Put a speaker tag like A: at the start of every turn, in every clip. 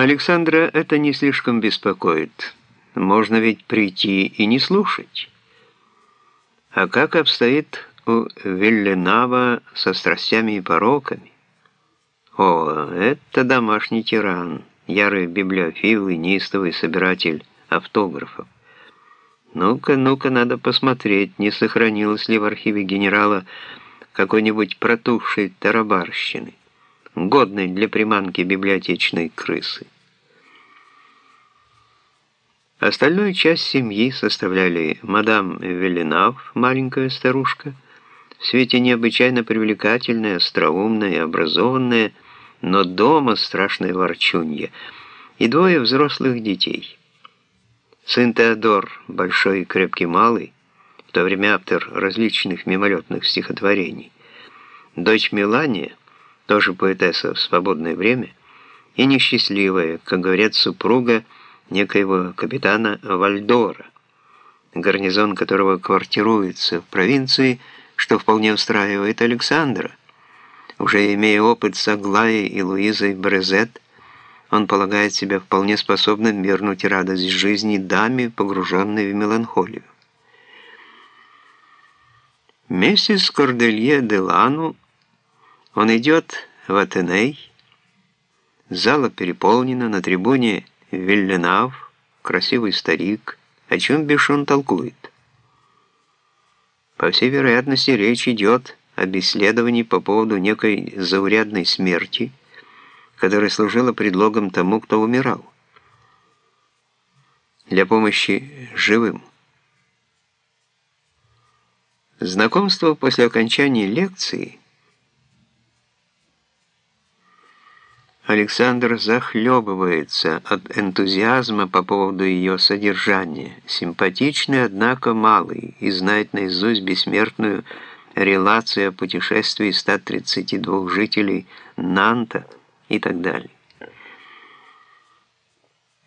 A: Александра это не слишком беспокоит. Можно ведь прийти и не слушать. А как обстоит у Велленава со страстями и пороками? О, это домашний тиран, ярый библиофил и неистовый собиратель автографов. Ну-ка, ну-ка, надо посмотреть, не сохранилось ли в архиве генерала какой-нибудь протухшей тарабарщины, годной для приманки библиотечной крысы. Остальную часть семьи составляли мадам Велинав, маленькая старушка, в свете необычайно привлекательная, остроумная и образованная, но дома страшная ворчунья, и двое взрослых детей. Сын Теодор, большой и крепкий малый, в то время автор различных мимолетных стихотворений. Дочь Мелания, тоже поэтесса в свободное время, и несчастливая, как говорят, супруга, некоего капитана Вальдора, гарнизон которого квартируется в провинции, что вполне устраивает Александра. Уже имея опыт с Аглаей и Луизой Брезет, он полагает себя вполне способным вернуть радость жизни даме, погруженной в меланхолию. Вместе с Корделье де Лану он идет в Атеней, зала переполнена, на трибуне Вильленав, красивый старик, о чем Бешон толкует. По всей вероятности, речь идет об исследовании по поводу некой заурядной смерти, которая служила предлогом тому, кто умирал. Для помощи живым. Знакомство после окончания лекции – Александр захлебывается от энтузиазма по поводу ее содержания. Симпатичный, однако малый, и знает наизусть бессмертную релацию о путешествии 132 жителей Нанта и так далее.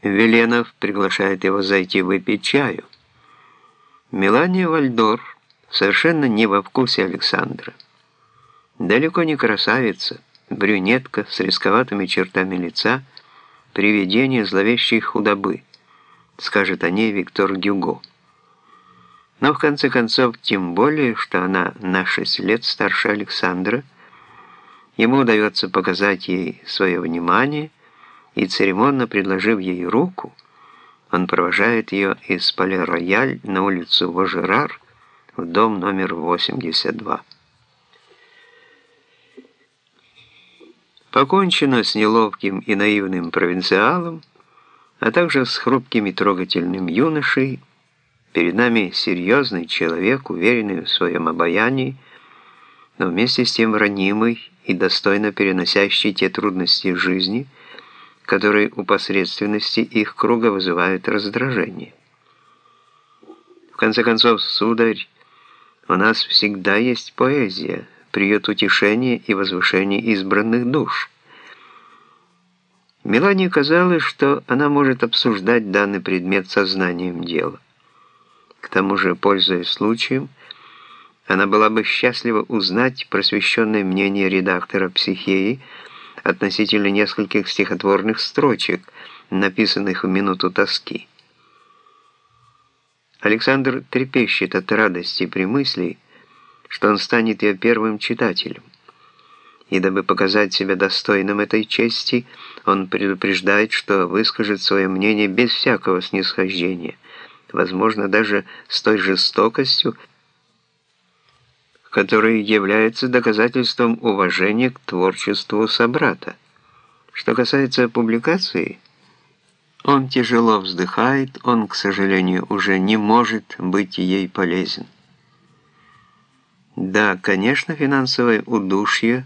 A: Веленов приглашает его зайти выпить чаю. Мелания Вальдор совершенно не во вкусе Александра. Далеко не красавица, брюнетка с рисковатыми чертами лица, привидение зловещей худобы, скажет о ней Виктор Гюго. Но в конце концов, тем более, что она на 6 лет старше Александра, ему удается показать ей свое внимание, и церемонно предложив ей руку, он провожает ее из Пале-Рояль на улицу Вожерар в дом номер 82. Покончено с неловким и наивным провинциалом, а также с хрупким и трогательным юношей, перед нами серьезный человек, уверенный в своем обаянии, но вместе с тем ранимый и достойно переносящий те трудности жизни, которые у посредственности их круга вызывают раздражение. В конце концов, сударь, у нас всегда есть поэзия, приют утешения и возвышения избранных душ. Мелании казалось, что она может обсуждать данный предмет сознанием дела. К тому же, пользуясь случаем, она была бы счастлива узнать просвещенное мнение редактора «Психеи» относительно нескольких стихотворных строчек, написанных в минуту тоски. Александр трепещет от радости при мысли, что он станет ее первым читателем. И дабы показать себя достойным этой чести, он предупреждает, что выскажет свое мнение без всякого снисхождения, возможно, даже с той жестокостью, которая является доказательством уважения к творчеству собрата. Что касается публикации, он тяжело вздыхает, он, к сожалению, уже не может быть ей полезен. Да, конечно, финансовое удушье,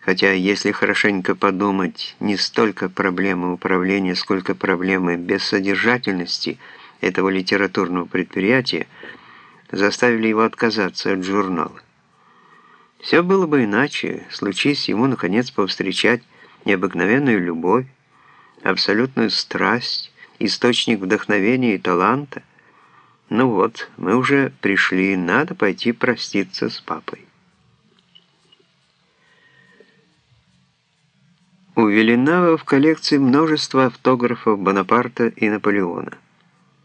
A: хотя, если хорошенько подумать, не столько проблемы управления, сколько проблемы бессодержательности этого литературного предприятия, заставили его отказаться от журнала. Все было бы иначе, случись ему, наконец, повстречать необыкновенную любовь, абсолютную страсть, источник вдохновения и таланта, ну вот, мы уже пришли, надо пойти проститься с папой. У Велинава в коллекции множество автографов Бонапарта и Наполеона.